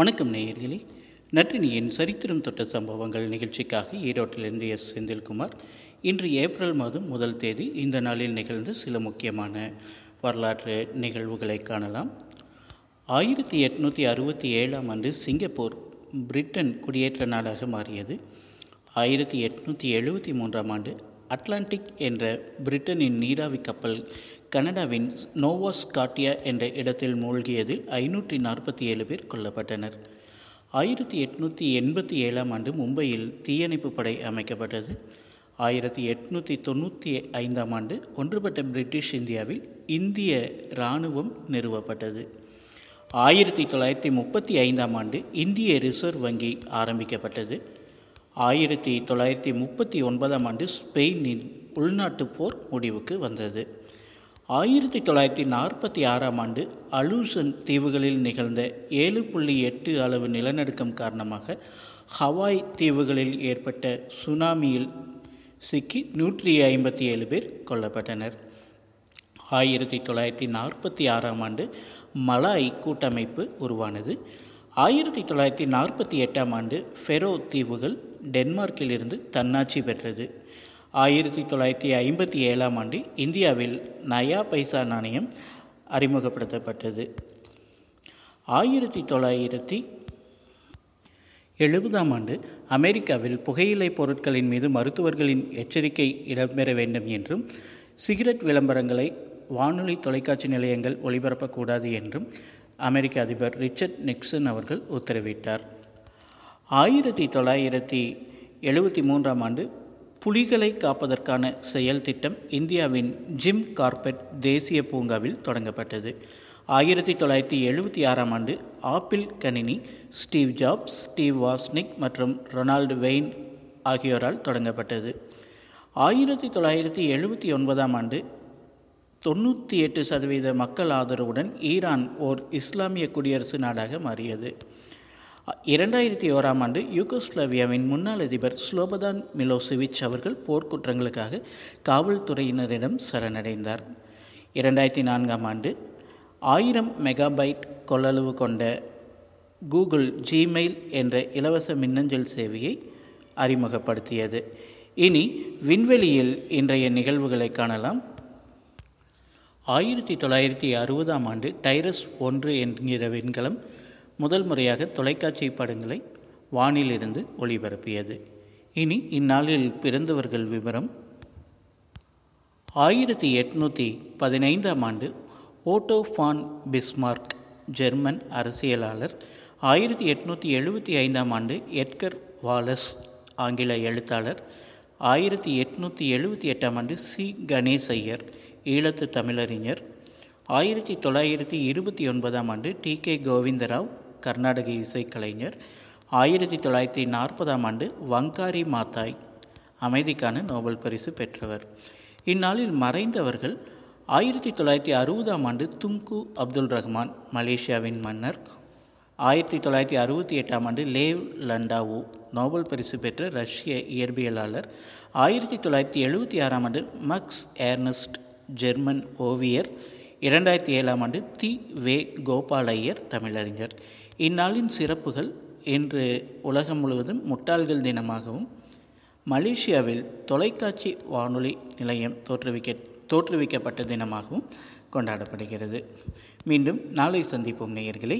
வணக்கம் நேயர்களே. நற்றினியின் சரித்திரம் தொட்ட சம்பவங்கள் நிகழ்ச்சிக்காக ஈரோட்டிலிருந்து எஸ். செந்தில்குமார். இன்று ஏப்ரல் மாதம் முதல் தேதி இந்த நாளில் நிகழ்ந்த சில முக்கியமான வரலாற்று நிகழ்வுகளை காணலாம். ஆயிரத்தி எட்நூற்றி அறுபத்தி ஏழாம் ஆண்டு சிங்கப்பூர் பிரிட்டன் குடியேற்ற நாடாக மாறியது. ஆயிரத்தி எட்நூற்றி எழுபத்தி மூன்றாம் ஆண்டு அட்லாண்டிக் என்ற பிரிட்டனின் நீராவி கப்பல் கனடாவின் நோவா ஸ்காட்டியா என்ற இடத்தில் மூழ்கியதில் ஐநூற்றி நாற்பத்தி ஏழு பேர் கொல்லப்பட்டனர். ஆயிரத்தி எட்நூற்றி எண்பத்தி ஏழாம் ஆண்டு மும்பையில் தீயணைப்பு படை அமைக்கப்பட்டது. ஆயிரத்தி எட்நூற்றி தொண்ணூற்றி ஐந்தாம் ஆண்டு ஒன்றுபட்ட பிரிட்டிஷ் இந்தியாவில் இந்திய இராணுவம் நிறுவப்பட்டது. ஆயிரத்தி தொள்ளாயிரத்தி முப்பத்தி ஐந்தாம் ஆண்டு இந்திய ரிசர்வ் வங்கி ஆரம்பிக்கப்பட்டது. ஆயிரத்தி தொள்ளாயிரத்தி முப்பத்தி ஒன்பதாம் ஆண்டு ஸ்பெயினின் உள்நாட்டுப் போர் முடிவுக்கு வந்தது. ஆயிரத்தி தொள்ளாயிரத்தி நாற்பத்தி ஆறாம் ஆண்டு அலூசன் தீவுகளில் நிகழ்ந்த ஏழு புள்ளி எட்டு அளவு நிலநடுக்கம் காரணமாக ஹவாய் தீவுகளில் ஏற்பட்ட சுனாமியில் சிக்கி நூற்றி ஐம்பத்தி ஏழு பேர் கொல்லப்பட்டனர். ஆயிரத்தி தொள்ளாயிரத்தி நாற்பத்தி ஆறாம் ஆண்டு மலாய் கூட்டமைப்பு உருவானது. ஆயிரத்தி தொள்ளாயிரத்தி நாற்பத்தி எட்டாம் ஆண்டு ஃபெரோ தீவுகள் டென்மார்க்கிலிருந்து தன்னாட்சி பெற்றது. ஆயிரத்தி தொள்ளாயிரத்தி ஐம்பத்தி ஏழாம் ஆண்டு இந்தியாவில் நயா பைசா நாணயம் அறிமுகப்படுத்தப்பட்டது. ஆயிரத்தி தொள்ளாயிரத்தி எழுபதாம் ஆண்டு அமெரிக்காவில் புகையிலை பொருட்களின் மீது மருத்துவர்களின் எச்சரிக்கை இடம்பெற வேண்டும் என்றும் சிகரெட் விளம்பரங்களை வானொலி தொலைக்காட்சி நிலையங்கள் ஒளிபரப்பக்கூடாது என்றும் அமெரிக்க அதிபர் ரிச்சர்ட் நிக்சன் அவர்கள் உத்தரவிட்டார். ஆயிரத்தி தொள்ளாயிரத்தி எழுபத்தி மூன்றாம் ஆண்டு புலிகளை காப்பதற்கான செயல் திட்டம் இந்தியாவின் ஜிம் கார்பெட் தேசிய பூங்காவில் தொடங்கப்பட்டது. ஆயிரத்தி தொள்ளாயிரத்தி எழுபத்தி ஆறாம் ஆண்டு ஆப்பிள் கணினி ஸ்டீவ் ஜாப்ஸ் ஸ்டீவ் வாஸ்னிக் மற்றும் ரொனால்டு வெயின் ஆகியோரால் தொடங்கப்பட்டது. ஆயிரத்தி தொள்ளாயிரத்தி எழுபத்தி ஒன்பதாம் ஆண்டு தொண்ணூற்றி எட்டு சதவீத மக்கள் ஆதரவுடன் ஈரான் ஓர் இஸ்லாமிய குடியரசு நாடாக மாறியது. இரண்டாயிரத்தி ஓராம் ஆண்டு யூகோஸ்லாவியாவின் முன்னாள் அதிபர் ஸ்லோபதான் மிலோசிவிச் அவர்கள் போர்க்குற்றங்களுக்காக காவல்துறையினரிடம் சரணடைந்தார். இரண்டாயிரத்தி நான்காம் ஆண்டு ஆயிரம் மெகாபைட் கொள்ளளவு கொண்ட கூகுள் ஜிமெயில் என்ற இலவச மின்னஞ்சல் சேவையை அறிமுகப்படுத்தியது. இனி விண்வெளியில் இன்றைய நிகழ்வுகளை காணலாம். ஆயிரத்தி தொள்ளாயிரத்தி அறுபதாம் ஆண்டு டைரஸ் ஒன்று என்கிற விண்கலம் முதல் முறையாக தொலைக்காட்சி படங்களை வானிலிருந்து ஒளிபரப்பியது. இனி இந்நாளில் பிறந்தவர்கள் விவரம். ஆயிரத்தி எட்நூற்றி பதினைந்தாம் ஆண்டு ஓட்டோ ஃபான் பிஸ்மார்க் ஜெர்மன் அரசியலாளர். ஆயிரத்தி எட்நூற்றி எழுபத்தி ஐந்தாம் ஆண்டு எட்கர் வாலஸ் ஆங்கில எழுத்தாளர். ஆயிரத்தி எட்நூற்றி எழுபத்தி எட்டாம் ஆண்டு சி. கணேசையர் ஈழத்து தமிழறிஞர். ஆயிரத்தி தொள்ளாயிரத்தி இருபத்தி ஒன்பதாம் ஆண்டு டி. கே. கோவிந்தராவ் கர்நாடக இசைக்கலைஞர். ஆயிரத்தி தொள்ளாயிரத்தி நாற்பதாம் ஆண்டு வங்காரி மாத்தாய் அமைதிக்கான நோபல் பரிசு பெற்றவர். இந்நாளில் மறைந்தவர்கள் ஆயிரத்தி தொள்ளாயிரத்தி அறுபதாம் ஆண்டு துங்கு அப்துல் ரஹ்மான் மலேசியாவின் மன்னர். ஆயிரத்தி தொள்ளாயிரத்தி அறுபத்தி எட்டாம் ஆண்டு லேவ் லண்டாவோ நோபல் பரிசு பெற்ற ரஷ்ய இயற்பியலாளர். ஆயிரத்தி தொள்ளாயிரத்தி எழுபத்தி ஆறாம் ஆண்டு மக்ஸ் ஏர்னஸ்ட் ஜெர்மன் ஓவியர். இரண்டாயிரத்தி ஏழாம் ஆண்டு தி வே கோபாலையர் தமிழறிஞர். இந்நாளின் சிறப்புகள் இன்று உலகம் முழுவதும் முட்டாள்கள் தினமாகவும் மலேசியாவில் தொலைக்காட்சி வானொலி நிலையம் தோற்றுவிக்க தோற்றுவிக்கப்பட்ட தினமாகவும் கொண்டாடப்படுகிறது. மீண்டும் நாளை சந்திப்போம் நேயர்களே.